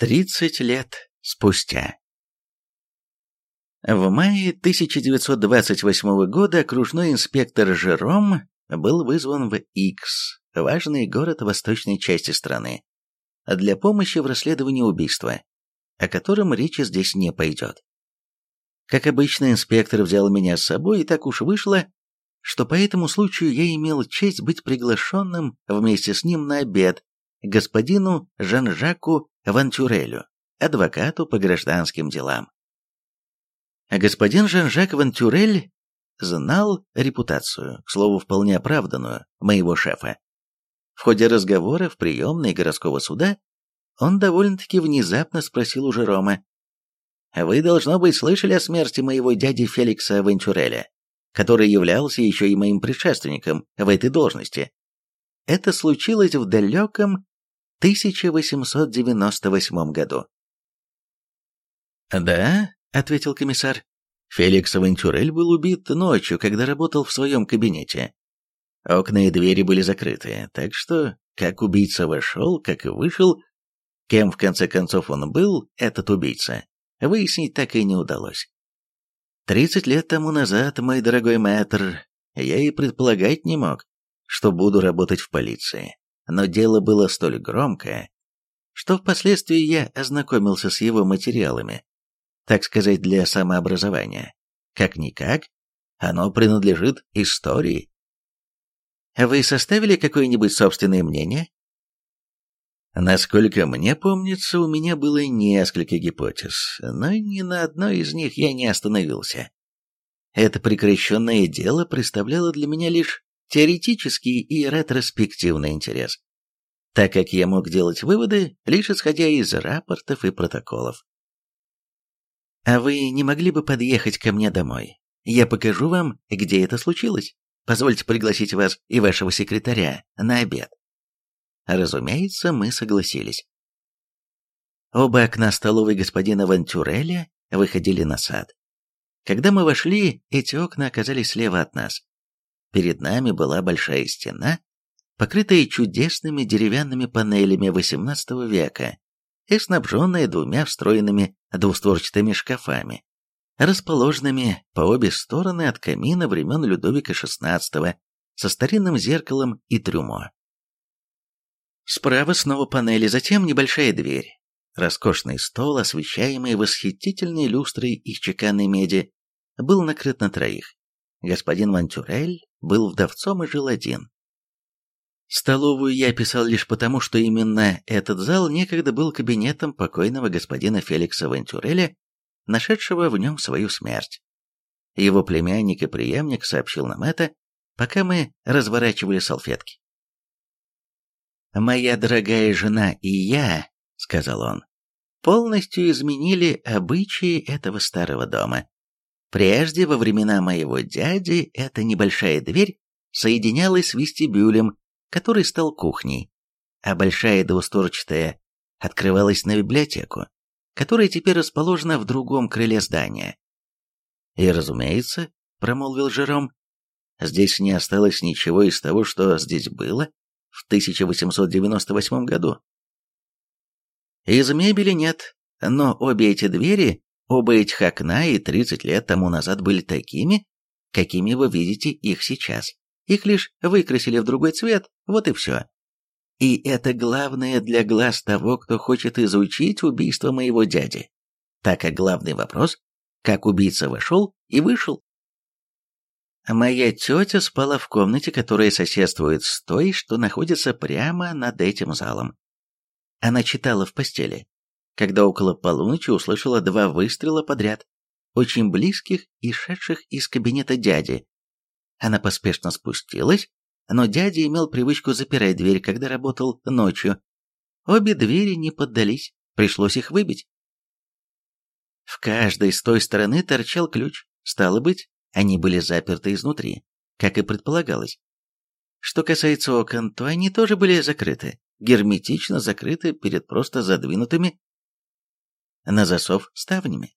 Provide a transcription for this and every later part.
Тридцать лет спустя. В мае 1928 года окружной инспектор Жером был вызван в Икс, важный город восточной части страны, для помощи в расследовании убийства, о котором речи здесь не пойдет. Как обычно, инспектор взял меня с собой, и так уж вышло, что по этому случаю я имел честь быть приглашенным вместе с ним на обед господину Жан-Жаку Вантюрелю, адвокату по гражданским делам. Господин Жан-Жак Вантюрель знал репутацию, к слову, вполне оправданную, моего шефа. В ходе разговора в приемной городского суда он довольно-таки внезапно спросил у Жерома, «Вы, должно быть, слышали о смерти моего дяди Феликса Вентюреля, который являлся еще и моим предшественником в этой должности. Это случилось в далеком 1898 году. «Да», — ответил комиссар, — «Феликс Авантюрель был убит ночью, когда работал в своем кабинете. Окна и двери были закрыты, так что, как убийца вошел, как и вышел, кем в конце концов он был, этот убийца, выяснить так и не удалось. Тридцать лет тому назад, мой дорогой мэтр, я и предполагать не мог, что буду работать в полиции но дело было столь громкое, что впоследствии я ознакомился с его материалами, так сказать, для самообразования. Как-никак, оно принадлежит истории. Вы составили какое-нибудь собственное мнение? Насколько мне помнится, у меня было несколько гипотез, но ни на одной из них я не остановился. Это прекращенное дело представляло для меня лишь теоретический и ретроспективный интерес, так как я мог делать выводы, лишь исходя из рапортов и протоколов. «А вы не могли бы подъехать ко мне домой? Я покажу вам, где это случилось. Позвольте пригласить вас и вашего секретаря на обед». Разумеется, мы согласились. Оба окна столовой господина Вантюреля выходили на сад. Когда мы вошли, эти окна оказались слева от нас. Перед нами была большая стена, покрытая чудесными деревянными панелями XVIII века и снабженная двумя встроенными двустворчатыми шкафами, расположенными по обе стороны от камина времен Людовика XVI со старинным зеркалом и трюмо. Справа снова панели, затем небольшая дверь. Роскошный стол, освещаемый восхитительной люстрой из чеканной меди, был накрыт на троих. Господин Вантюрель был вдовцом и жил один. Столовую я писал лишь потому, что именно этот зал некогда был кабинетом покойного господина Феликса Вентюреля, нашедшего в нем свою смерть. Его племянник и преемник сообщил нам это, пока мы разворачивали салфетки. «Моя дорогая жена и я», — сказал он, — «полностью изменили обычаи этого старого дома. Прежде, во времена моего дяди, эта небольшая дверь соединялась с вестибюлем, который стал кухней, а большая двусторчатая открывалась на библиотеку, которая теперь расположена в другом крыле здания. «И, разумеется», — промолвил Жером, — «здесь не осталось ничего из того, что здесь было в 1898 году». Из мебели нет, но обе эти двери Оба этих окна и 30 лет тому назад были такими, какими вы видите их сейчас. Их лишь выкрасили в другой цвет, вот и все. И это главное для глаз того, кто хочет изучить убийство моего дяди. Так как главный вопрос, как убийца вошел и вышел. Моя тетя спала в комнате, которая соседствует с той, что находится прямо над этим залом. Она читала в постели, когда около полуночи услышала два выстрела подряд, очень близких и шедших из кабинета дяди. Она поспешно спустилась, но дядя имел привычку запирать дверь, когда работал ночью. Обе двери не поддались, пришлось их выбить. В каждой с той стороны торчал ключ, стало быть, они были заперты изнутри, как и предполагалось. Что касается окон, то они тоже были закрыты, герметично закрыты перед просто задвинутыми на засов ставнями.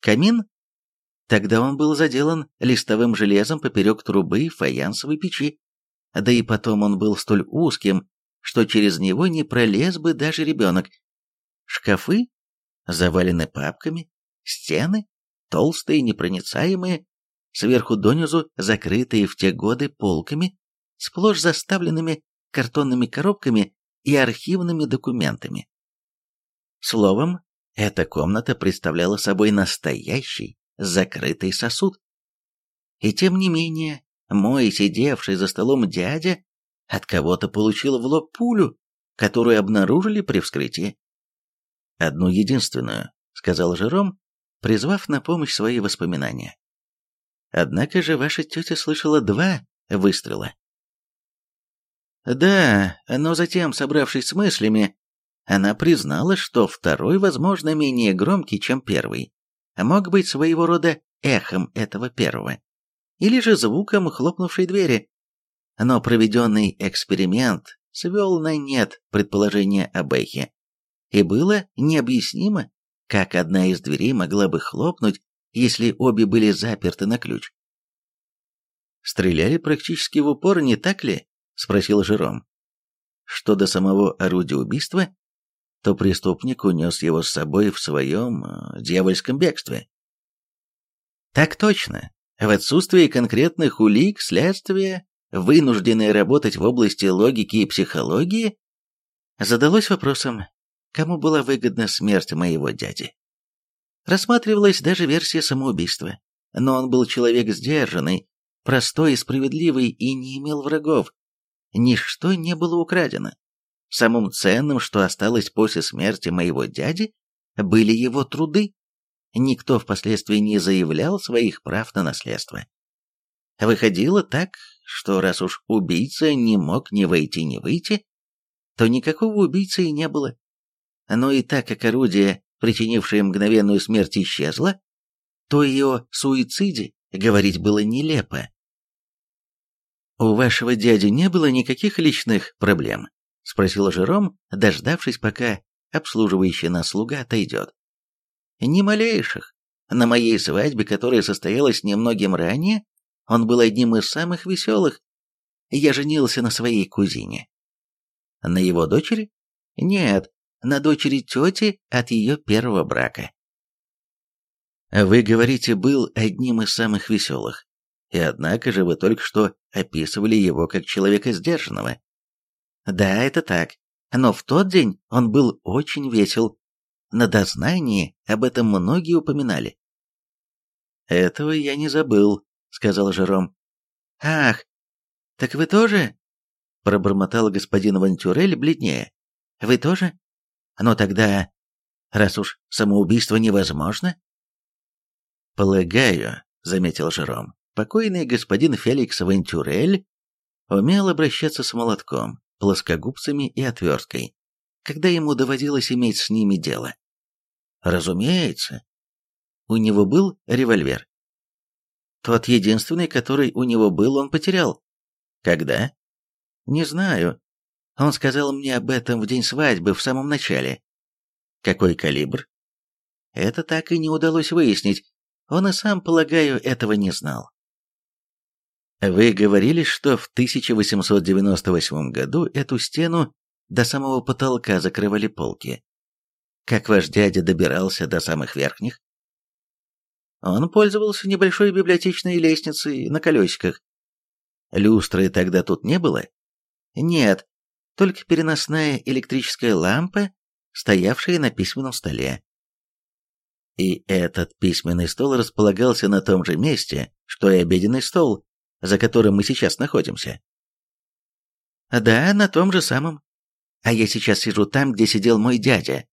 Камин? Тогда он был заделан листовым железом поперек трубы фаянсовой печи, да и потом он был столь узким, что через него не пролез бы даже ребенок. Шкафы завалены папками, стены толстые, непроницаемые, сверху донизу закрытые в те годы полками, сплошь заставленными картонными коробками и архивными документами. Словом, эта комната представляла собой настоящий закрытый сосуд. И тем не менее, мой сидевший за столом дядя от кого-то получил в лоб пулю, которую обнаружили при вскрытии. «Одну единственную», — сказал Жером, призвав на помощь свои воспоминания. «Однако же ваша тетя слышала два выстрела». Да, но затем, собравшись с мыслями, она признала, что второй, возможно, менее громкий, чем первый, мог быть своего рода эхом этого первого, или же звуком хлопнувшей двери. Но проведенный эксперимент свел на нет предположение об эхе, и было необъяснимо, как одна из дверей могла бы хлопнуть, если обе были заперты на ключ. «Стреляли практически в упор, не так ли?» — спросил Жером. Что до самого орудия убийства, то преступник унес его с собой в своем э, дьявольском бегстве. Так точно. В отсутствие конкретных улик следствие, вынужденное работать в области логики и психологии, задалось вопросом, кому была выгодна смерть моего дяди. Рассматривалась даже версия самоубийства, но он был человек сдержанный, простой и справедливый и не имел врагов. Ничто не было украдено. Самым ценным, что осталось после смерти моего дяди, были его труды. Никто впоследствии не заявлял своих прав на наследство. Выходило так, что раз уж убийца не мог ни войти, ни выйти, то никакого убийцы и не было. Но и так как орудие, причинившее мгновенную смерть, исчезло, то и о суициде говорить было нелепо. «У вашего дяди не было никаких личных проблем?» — спросил Жером, дождавшись, пока обслуживающий нас слуга отойдет. «Ни малейших. На моей свадьбе, которая состоялась немногим ранее, он был одним из самых веселых. Я женился на своей кузине». «На его дочери?» «Нет, на дочери тети от ее первого брака. Вы говорите, был одним из самых веселых. И однако же вы только что описывали его как человека сдержанного. Да, это так. Но в тот день он был очень весел. На дознании об этом многие упоминали. «Этого я не забыл», — сказал Жером. «Ах, так вы тоже?» — пробормотал господин Вантюрель бледнее. «Вы тоже?» Но тогда, раз уж самоубийство невозможно... Полагаю, заметил Жером, покойный господин Феликс Вентюрель умел обращаться с молотком, плоскогубцами и отверткой, когда ему доводилось иметь с ними дело. Разумеется. У него был револьвер. Тот единственный, который у него был, он потерял. Когда? Не знаю. Он сказал мне об этом в день свадьбы, в самом начале. Какой калибр? Это так и не удалось выяснить. Он и сам, полагаю, этого не знал. Вы говорили, что в 1898 году эту стену до самого потолка закрывали полки. Как ваш дядя добирался до самых верхних? Он пользовался небольшой библиотечной лестницей на колесиках. Люстры тогда тут не было? Нет, только переносная электрическая лампа, стоявшая на письменном столе. И этот письменный стол располагался на том же месте, что и обеденный стол, за которым мы сейчас находимся. Да, на том же самом. А я сейчас сижу там, где сидел мой дядя.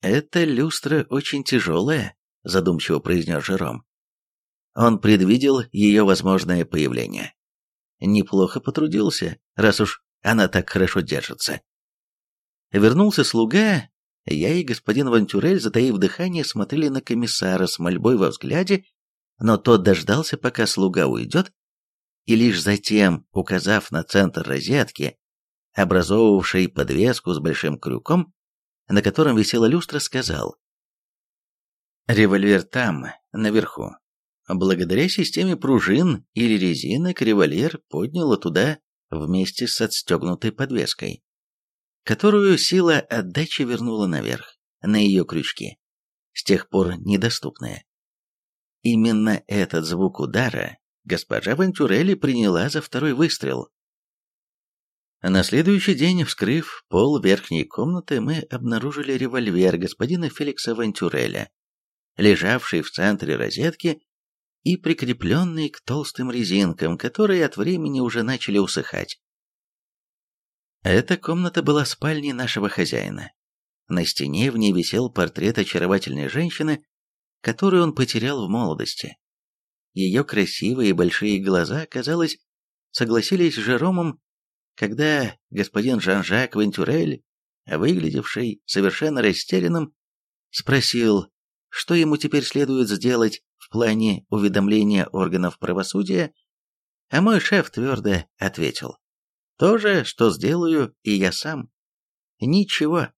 Эта люстра очень тяжелая, задумчиво произнес Жером. Он предвидел ее возможное появление. Неплохо потрудился, раз уж она так хорошо держится. Вернулся слуга, я и господин Вантюрель, затаив дыхание, смотрели на комиссара с мольбой во взгляде, но тот дождался, пока слуга уйдет, и лишь затем, указав на центр розетки, образовывавший подвеску с большим крюком, на котором висела люстра, сказал «Револьвер там, наверху. Благодаря системе пружин или резинок револьвер подняла туда вместе с отстегнутой подвеской. которую сила отдачи вернула наверх, на ее крючки, с тех пор недоступные. Именно этот звук удара госпожа Вентурелли приняла за второй выстрел. На следующий день, вскрыв пол верхней комнаты, мы обнаружили револьвер господина Феликса Вентюреля, лежавший в центре розетки и прикрепленный к толстым резинкам, которые от времени уже начали усыхать. Эта комната была спальней нашего хозяина. На стене в ней висел портрет очаровательной женщины, которую он потерял в молодости. Ее красивые большие глаза, казалось, согласились с Жеромом, когда господин Жан-Жак Вентюрель, выглядевший совершенно растерянным, спросил, что ему теперь следует сделать в плане уведомления органов правосудия, а мой шеф твердо ответил, то же, что сделаю и я сам. Ничего.